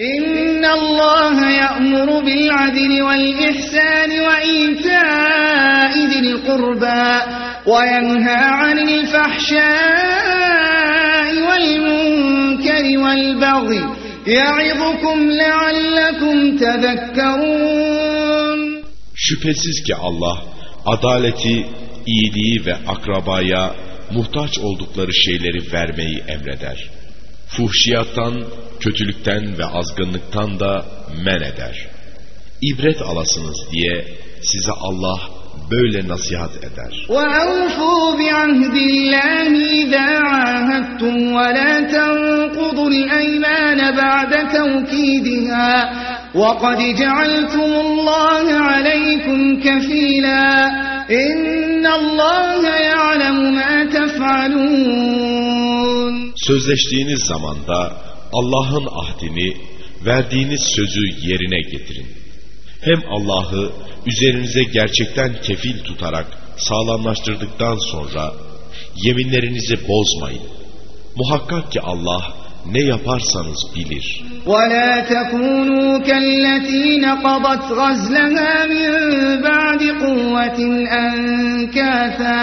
إن الله يأمر بالعدل والإحسان وإيتاء ذي القربى وينهى عن الفحشاء والمنكر والبغي يعظكم لعلكم تذكرون Şüphesiz ki Allah adaleti, iyiliği ve akrabaya muhtaç oldukları şeyleri vermeyi emreder. Fuhşiyattan, kötülükten ve azgınlıktan da men eder. İbret alasınız diye size Allah böyle nasihat eder. وَأَوْفُوا بِعَهْدِ اللَّهِ إِذَا عَاهَدتُّمْ وَلَا تَنقُضُوا الْأَيْمَانَ بَعْدَ تَوْكِيدِهَا وَقَدْ جَعَلْتُمُ اللَّهَ عَلَيْكُمْ كَفِيلًا إِنَّ اللَّهَ يَعْلَمُ مَا تَفْعَلُونَ Sözleştiğiniz zamanda Allah'ın ahdini, verdiğiniz sözü yerine getirin. Hem Allah'ı üzerinize gerçekten kefil tutarak sağlamlaştırdıktan sonra yeminlerinizi bozmayın. Muhakkak ki Allah ne yaparsanız bilir. ولا تكونوا كالتي نقضت غزلها من بعد قوة أنكاثا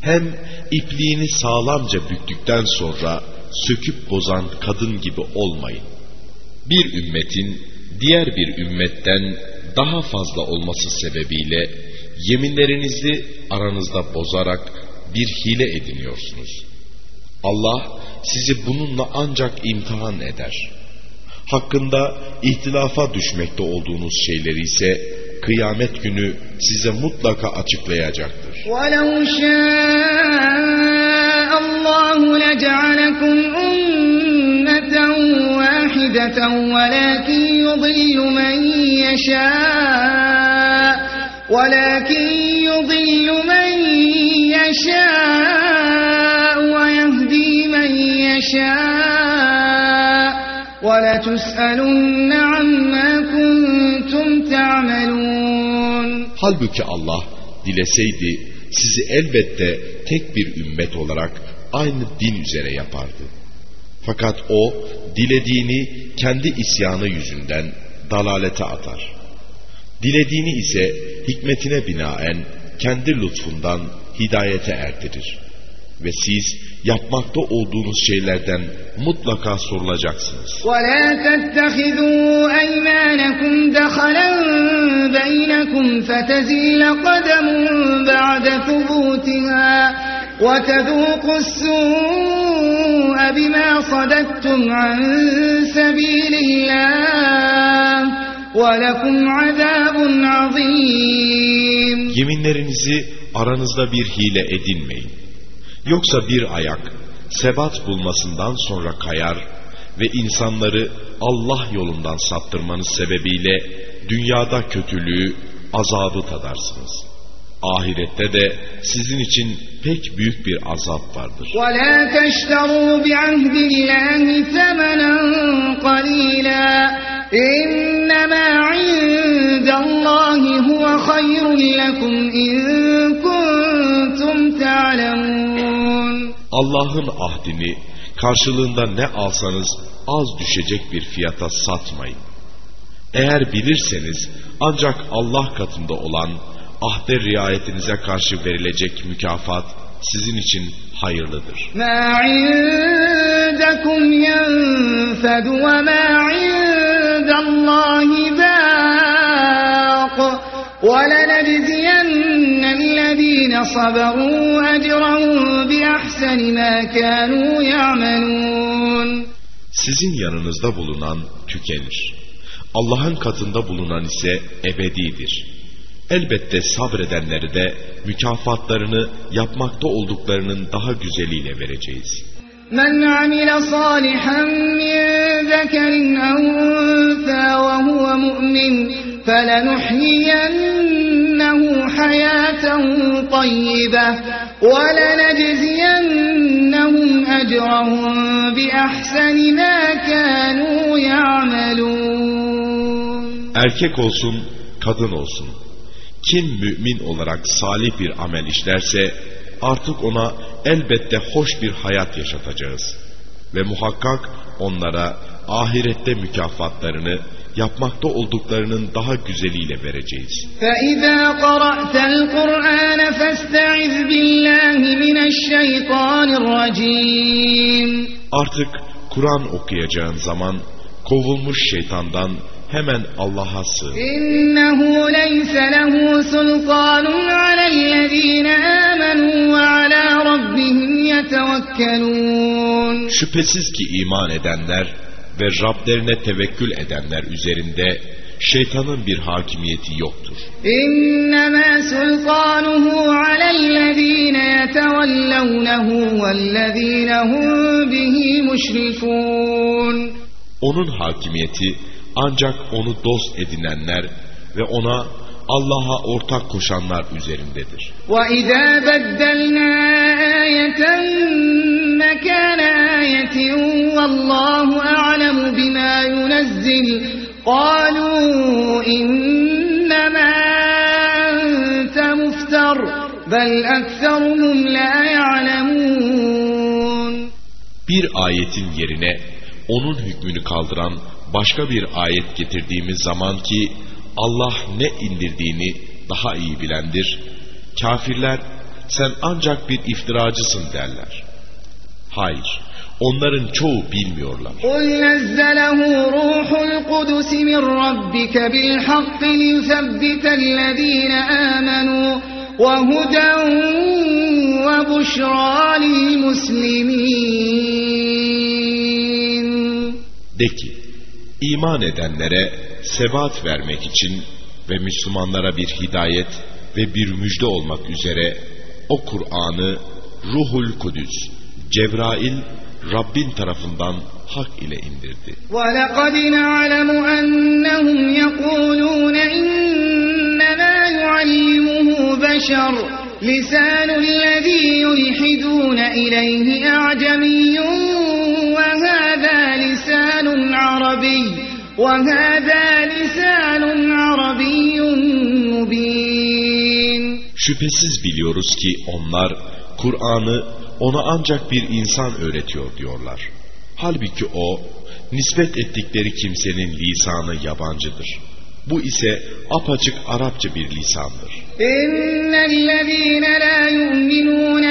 Hem ipliğini sağlamca büktükten sonra söküp bozan kadın gibi olmayın. Bir ümmetin diğer bir ümmetten daha fazla olması sebebiyle yeminlerinizi aranızda bozarak bir hile ediniyorsunuz. Allah sizi bununla ancak imtihan eder. Hakkında ihtilafa düşmekte olduğunuz şeyleri ise kıyamet günü size mutlaka açıklayacaktır. وَلَوْ شَاءَ اللّٰهُ لَجَعَلَكُمْ أُمَّةً وَاحِدَةً وَلَكِنْ يُضِلُّ مَنْ يَشَاءُ وَلَكِنْ يُضِلُّ مَنْ يَشَاءُ وَيَهْدِي مَنْ يَشَاءُ وَلَتُسْأَلُنَّ Halbuki Allah dileseydi sizi elbette tek bir ümmet olarak aynı din üzere yapardı. Fakat o dilediğini kendi isyanı yüzünden dalalete atar. Dilediğini ise hikmetine binaen kendi lütfundan hidayete erdirir. Ve siz yapmakta olduğunuz şeylerden mutlaka sorulacaksınız. وَلَا تَتَّخِذُوا أَيْمَانَكُمْ دَخَلًا بَيْنَكُمْ فَتَزِيلَ قَدَمٌ بَعْدَ ثُبُوتِهَا وَتَذُوقُوا السُّوءَ بِمَا صَدَدتُّمْ عَن سَبِيلِ اللَّهِ وَلَكُمْ عَذَابٌ عَظِيمٌ Yeminlerinizi aranızda bir hile edinmeyin. Yoksa bir ayak sebat bulmasından sonra kayar ve insanları Allah yolundan saptırmanız sebebiyle dünyada kötülüğü, azabı tadarsınız. Ahirette de sizin için pek büyük bir azap vardır. وَلَا تَشْتَرُوا بِعَهْدِ اللَّهِ ثَمَنًا قَلِيلًا إِنَّمَا عِندَ اللَّهِ هُوَ خَيْرٌ لَكُمْ إِن كُنتُمْ تَعْلَمُونَ Allah'ın ahdini karşılığında ne alsanız az düşecek bir fiyata satmayın. Eğer bilirseniz ancak Allah katında olan ahde riayetinize karşı verilecek mükafat sizin için hayırlıdır. مَا عِندَكُمْ يَنْفَدُ وَمَا لِلَّذ۪ينَ صَبَرُوا اَجْرًا بِأَحْسَنِ مَا كَانُوا يَعْمَلُونَ Sizin yanınızda bulunan tükenir. Allah'ın katında bulunan ise ebedidir. Elbette sabredenleri de mükafatlarını yapmakta olduklarının daha güzeliyle vereceğiz.'' من عمل صالحا من ذكر أو أنثى وهو مؤمن فلنحيينه حياة طيبة ولنجزينهم أجرهم بأحسن ما كانوا يعملون Erkek olsun, kadın olsun. Kim mümin olarak salih bir amel işlerse artık ona elbette hoş bir hayat yaşatacağız. Ve muhakkak onlara ahirette mükafatlarını yapmakta olduklarının daha güzeliyle vereceğiz. فَإِذَا قَرَأْتَ الْقُرْآنَ فَاسْتَعِذْ بِاللّٰهِ مِنَ الشَّيْطَانِ الرَّجِيمِ Artık Kur'an okuyacağın zaman kovulmuş şeytandan hemen Allah'a sığın. İnnehu leyse lehu sultanun alellezine amenu ve ala rabbihim yetevekkelun. Şüphesiz ki iman edenler ve Rablerine tevekkül edenler üzerinde şeytanın bir hakimiyeti yoktur. İnnemâ sultanuhu alellezîne yetevellevnehu vellezîne hum bihi müşrikûn. Onun hakimiyeti ancak onu dost edinenler ve ona Allah'a ortak koşanlar üzerindedir. وَإِذَا بَدَّلْنَا آيَةً مَكَانَ آيَةٍ وَاللّٰهُ أَعْلَمُ بِمَا يُنَزِّلُ قَالُوا إِنَّمَا أَنْتَ مُفْتَرٍ بَلْ أَكْثَرُهُمْ لَا يَعْلَمُونَ Bir ayetin yerine onun hükmünü kaldıran başka bir ayet getirdiğimiz zaman ki Allah ne indirdiğini daha iyi bilendir. Kafirler sen ancak bir iftiracısın derler. Hayır, onların çoğu bilmiyorlar. قُلْ نَزَّلَهُ رُوحُ الْقُدُسِ مِنْ رَبِّكَ بِالْحَقِّ لِيُثَبِّتَ الَّذ۪ينَ آمَنُوا وَهُدًى وَبُشْرَى لِلْمُسْلِمِينَ De ki, iman edenlere sebat vermek için ve Müslümanlara bir hidayet ve bir müjde olmak üzere o Kur'an'ı Ruhul Kudüs, Cebrail Rabbin tarafından hak ile indirdi. وَلَقَدْ نَعْلَمُ أَنَّهُمْ يَقُولُونَ إِنَّمَا يُعَلِّمُهُ بَشَرٌ لِسَانُ الَّذ۪ي يُلْحِدُونَ إِلَيْهِ أَعْجَمِيٌّ وَهَذَا لِسَانٌ عَرَبِيٌّ وَهَذَا لِسَانٌ عَرَبِيٌّ مُبِينٌ Şüphesiz biliyoruz ki onlar Kur'an'ı ona ancak bir insan öğretiyor diyorlar. Halbuki o nispet ettikleri kimsenin lisanı yabancıdır. Bu ise apaçık Arapça bir lisandır. إن الذين لا يؤمنون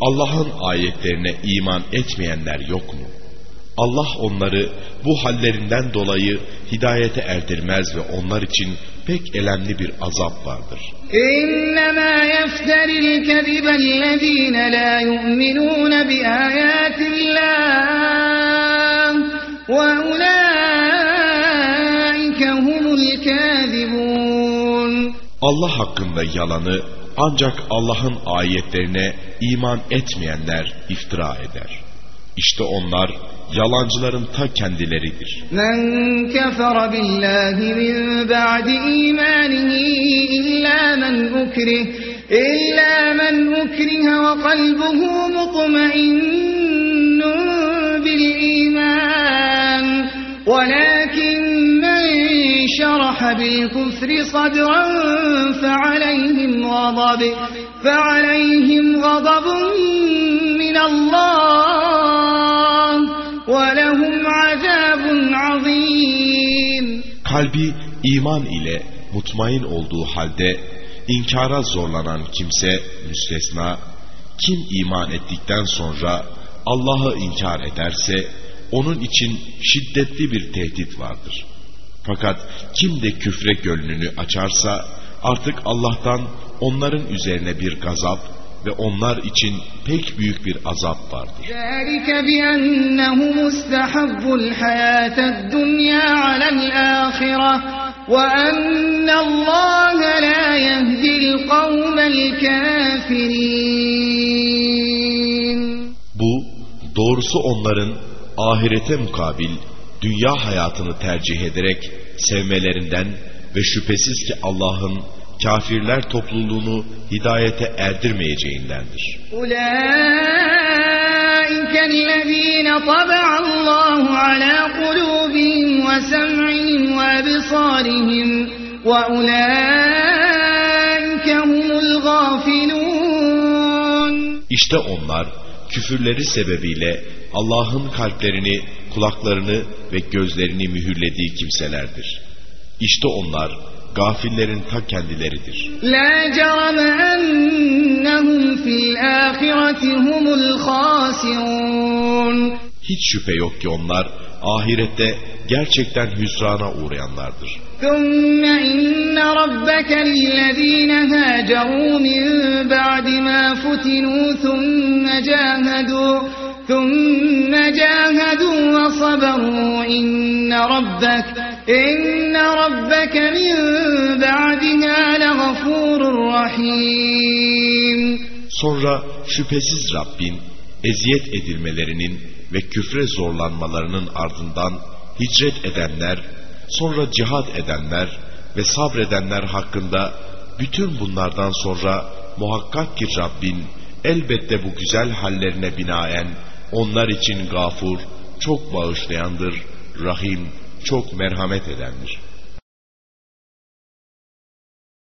Allah'ın ayetlerine iman etmeyenler yok mu? Allah onları bu hallerinden dolayı hidayete erdirmez ve onlar için pek elemli bir azap vardır. İnnemâ yefteril kezibellezîne lâ yu'minûne bi âyâtillâh ve ulâike humul kâzibûn. Allah hakkında yalanı ancak Allah'ın ayetlerine iman etmeyenler iftira eder. İşte onlar yalancıların ta kendileridir. Men kefere billahi min ba'di imanihi illa men ukrih illa men ukrih ve kalbuhu mutmainnun bil iman. Velakin شرح بالكفر صدرا فعليهم غضب فعليهم غضب من الله ولهم عذاب عظيم Kalbi iman ile mutmain olduğu halde inkara zorlanan kimse müstesna, kim iman ettikten sonra Allah'ı inkar ederse onun için şiddetli bir tehdit vardır. Fakat kim de küfre gönlünü açarsa artık Allah'tan onların üzerine bir gazap ve onlar için pek büyük bir azap vardır. ذلك بأنهم استحبوا الحياة الدنيا على الآخرة وأن الله لا يهدي القوم الكافرين Bu doğrusu onların ahirete mukabil dünya hayatını tercih ederek sevmelerinden ve şüphesiz ki Allah'ın kafirler topluluğunu hidayete erdirmeyeceğindendir. أولئك الذين طبع الله على قلوبهم وسمعهم وأبصارهم وأولئك هم الغافلون İşte onlar küfürleri sebebiyle Allah'ın kalplerini, kulaklarını ve gözlerini mühürlediği kimselerdir. İşte onlar gafillerin ta kendileridir. La cerame ennehum fil ahireti hasirun. Hiç şüphe yok ki onlar ahirette gerçekten hüsrana uğrayanlardır. ثم إن ربك للذين هاجروا من بعد ما فتنوا ثم جاهدوا ثم جاهدوا وصبروا إن ربك إن ربك من بعدها لغفور رحيم Sonra şüphesiz Rabbin eziyet edilmelerinin ve küfre zorlanmalarının ardından hicret edenler, sonra cihad edenler ve sabredenler hakkında bütün bunlardan sonra muhakkak ki Rabbin elbette bu güzel hallerine binaen onlar için gafur, çok bağışlayandır, rahim, çok merhamet edendir.